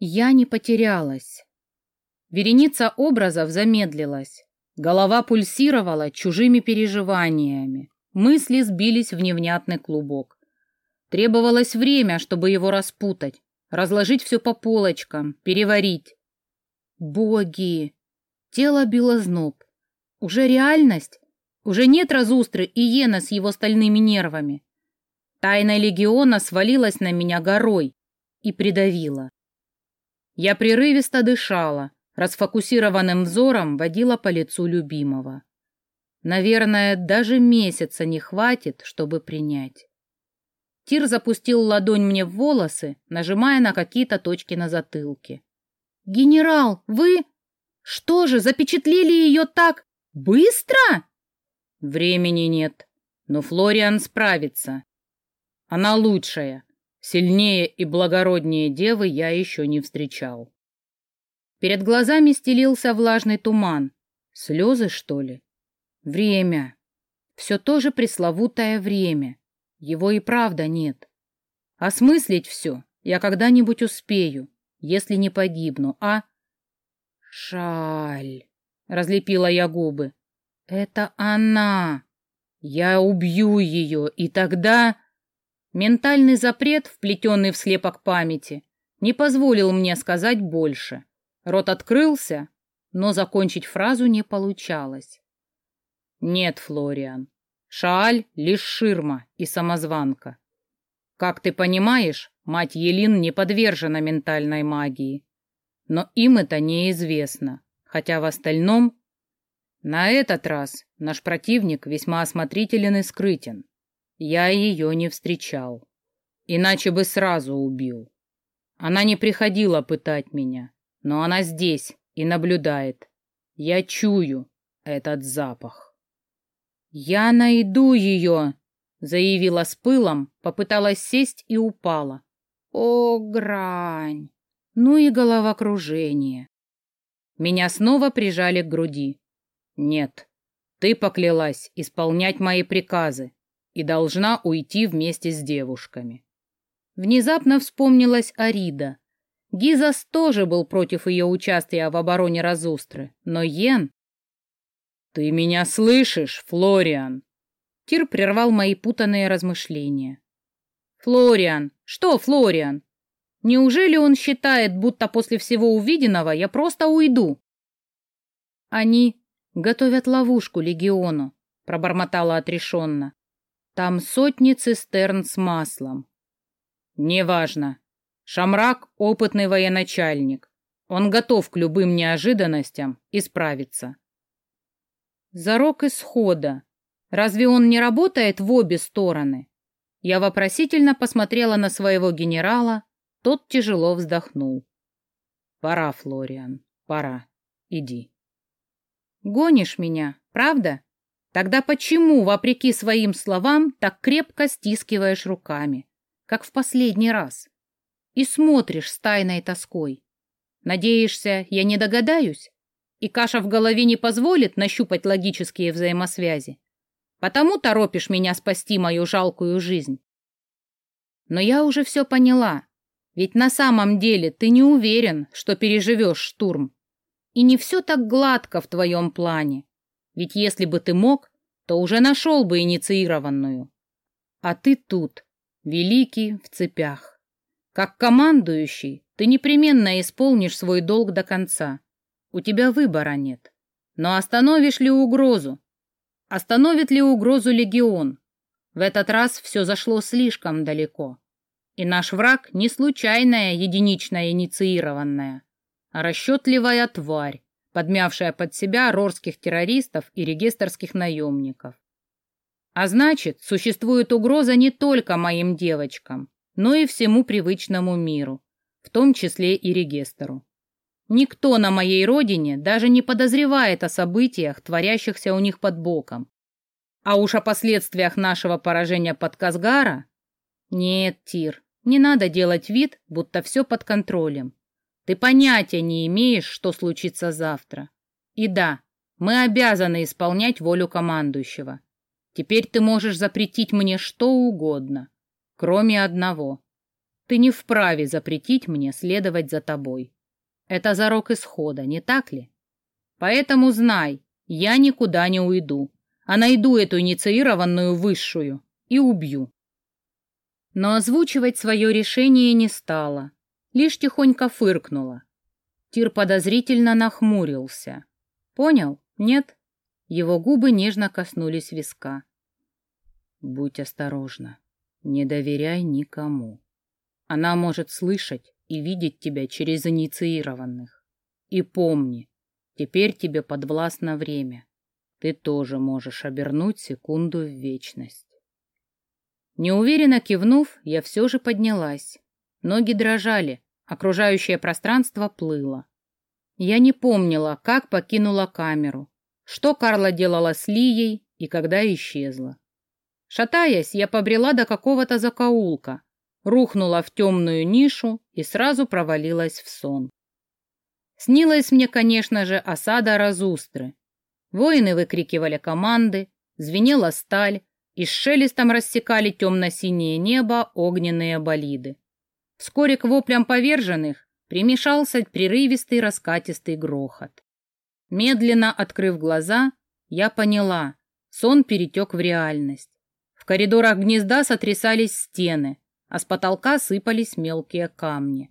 Я не потерялась. Вереница образов замедлилась. Голова пульсировала чужими переживаниями. Мысли сбились в невнятный клубок. Требовалось время, чтобы его распутать, разложить все по полочкам, переварить. Боги! Тело било зноб. Уже реальность? Уже нет разустры и Йена с его стальными нервами. Тайна легиона свалилась на меня горой и придавила. Я прерывисто дышала, расфокусированным взором водила по лицу любимого. Наверное, даже месяца не хватит, чтобы принять. Тир запустил ладонь мне в волосы, нажимая на какие-то точки на затылке. «Генерал, вы... Что же, запечатлели ее так быстро?» «Времени нет, но Флориан справится. Она лучшая, сильнее и благороднее девы я еще не встречал». Перед глазами стелился влажный туман. Слезы, что ли? Время. Все то же пресловутое время. Его и правда нет. Осмыслить все я когда-нибудь успею, если не погибну, а... Шаль, разлепила я губы. Это она. Я убью ее, и тогда... Ментальный запрет, вплетенный в слепок памяти, не позволил мне сказать больше. Рот открылся, но закончить фразу не получалось. Нет, Флориан, Шааль — лишь ширма и самозванка. Как ты понимаешь, мать Елин не подвержена ментальной магии. Но им это неизвестно, хотя в остальном... На этот раз наш противник весьма осмотрителен и скрытен. Я ее не встречал. Иначе бы сразу убил. Она не приходила пытать меня, но она здесь и наблюдает. Я чую этот запах. «Я найду ее!» — заявила с пылом, попыталась сесть и упала. «О, грань! Ну и головокружение!» Меня снова прижали к груди. «Нет, ты поклялась исполнять мои приказы и должна уйти вместе с девушками». Внезапно вспомнилась Арида, Гизас тоже был против ее участия в обороне Разустры, но Йен... «Ты меня слышишь, Флориан?» Кир прервал мои путанные размышления. «Флориан! Что, Флориан? Неужели он считает, будто после всего увиденного я просто уйду?» «Они готовят ловушку легиону», — пробормотала отрешенно. «Там сотни цистерн с маслом». «Неважно. Шамрак — опытный военачальник. Он готов к любым неожиданностям и справится. Зарок исхода. Разве он не работает в обе стороны? Я вопросительно посмотрела на своего генерала, тот тяжело вздохнул. Пора, Флориан, пора. Иди. Гонишь меня, правда? Тогда почему, вопреки своим словам, так крепко стискиваешь руками, как в последний раз? и смотришь с тайной тоской. Надеешься, я не догадаюсь? И каша в голове не позволит нащупать логические взаимосвязи. Потому торопишь меня спасти мою жалкую жизнь. Но я уже все поняла. Ведь на самом деле ты не уверен, что переживешь штурм. И не все так гладко в твоем плане. Ведь если бы ты мог, то уже нашел бы инициированную. А ты тут, великий в цепях. Как командующий, ты непременно исполнишь свой долг до конца. У тебя выбора нет. Но остановишь ли угрозу? Остановит ли угрозу легион? В этот раз все зашло слишком далеко. И наш враг не случайная единичная инициированная, а расчетливая тварь, подмявшая под себя рорских террористов и регистрских наемников. А значит, существует угроза не только моим девочкам, но и всему привычному миру, в том числе и регистру. Никто на моей родине даже не подозревает о событиях, творящихся у них под боком. А уж о последствиях нашего поражения под Казгара? Нет, Тир, не надо делать вид, будто все под контролем. Ты понятия не имеешь, что случится завтра. И да, мы обязаны исполнять волю командующего. Теперь ты можешь запретить мне что угодно кроме одного. ты не вправе запретить мне следовать за тобой. Это зарок исхода, не так ли? Поэтому знай, я никуда не уйду, а найду эту инициированную высшую и убью. Но озвучивать свое решение не стала, лишь тихонько фыркнула. Тир подозрительно нахмурился. Понял? Нет? Его губы нежно коснулись виска. Будь осторожна, не доверяй никому. Она может слышать и видеть тебя через инициированных. И помни, теперь тебе подвластно время. Ты тоже можешь обернуть секунду в вечность. Неуверенно кивнув, я все же поднялась. Ноги дрожали, окружающее пространство плыло. Я не помнила, как покинула камеру, что Карла делала с Лией и когда исчезла. Шатаясь, я побрела до какого-то закоулка, рухнула в темную нишу и сразу провалилась в сон. Снилась мне, конечно же, осада Разустры. Воины выкрикивали команды, звенела сталь, и с шелестом рассекали темно-синее небо огненные болиды. Вскоре к воплям поверженных примешался прерывистый раскатистый грохот. Медленно открыв глаза, я поняла, сон перетек в реальность. В коридорах гнезда сотрясались стены, а с потолка сыпались мелкие камни.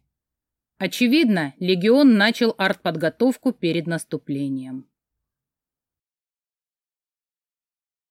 Очевидно, легион начал артподготовку перед наступлением.